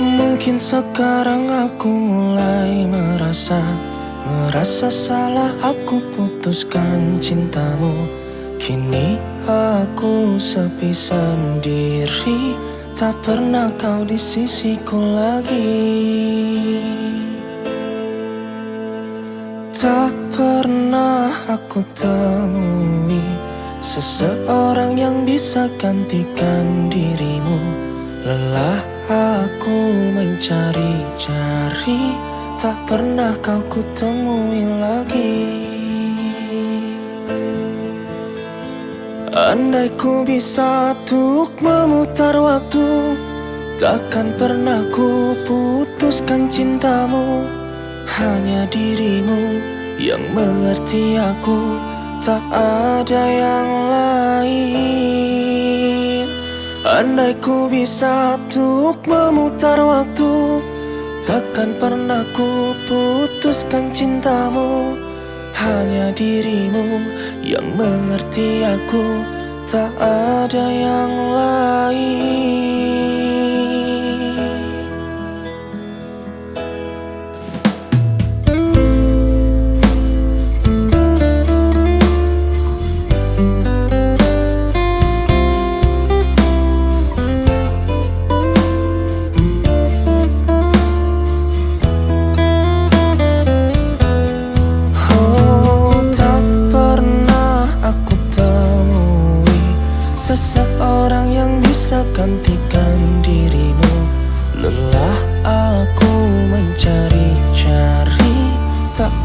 Mungkin sekarang aku mulai merasa Merasa salah aku putuskan cintamu. Kini aku sepi sendiri Tak pernah kau di sisiku lagi. Tak pernah aku temui Seseorang yang bisa gantikan dirimu. Lelah Aku mencari-cari Tak pernah kau kutemui lagi. Andai ku bisa untuk memutar waktu Takkan pernah ku putuskan cintamu. Hanya dirimu yang mengerti aku Tak ada yang lain Andai ku bisa untuk memutar waktu Takkan pernah ku putuskan cintamu. Hanya dirimu yang mengerti aku Tak ada yang lain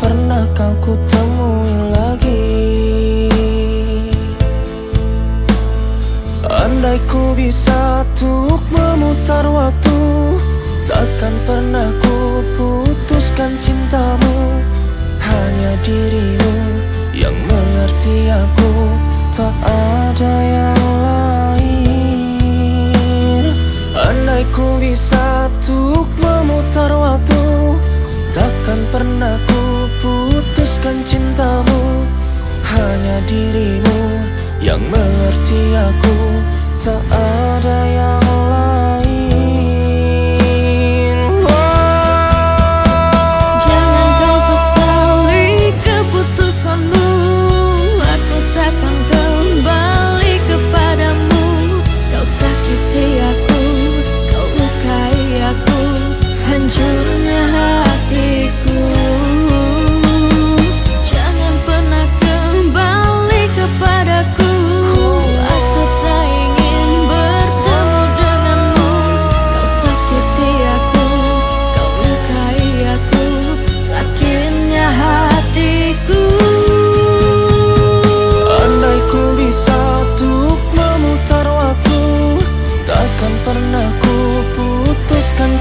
pernah kau kutemui lagi? Andai ku bisa untuk memutar waktu Takkan pernah ku putuskan cintamu. Hanya dirimu yang mengerti aku Tak ada yang ku bisa untuk memutar mengerti aku Tak ada yang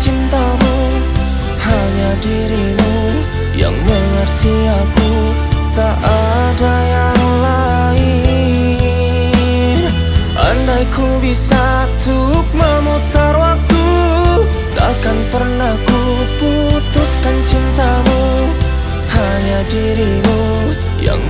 cintamu Hanya dirimu yang mengerti aku. Tak ada yang lain. Andai ku bisa untuk memutar waktu Takkan pernah ku putuskan cintamu. Hanya dirimu yang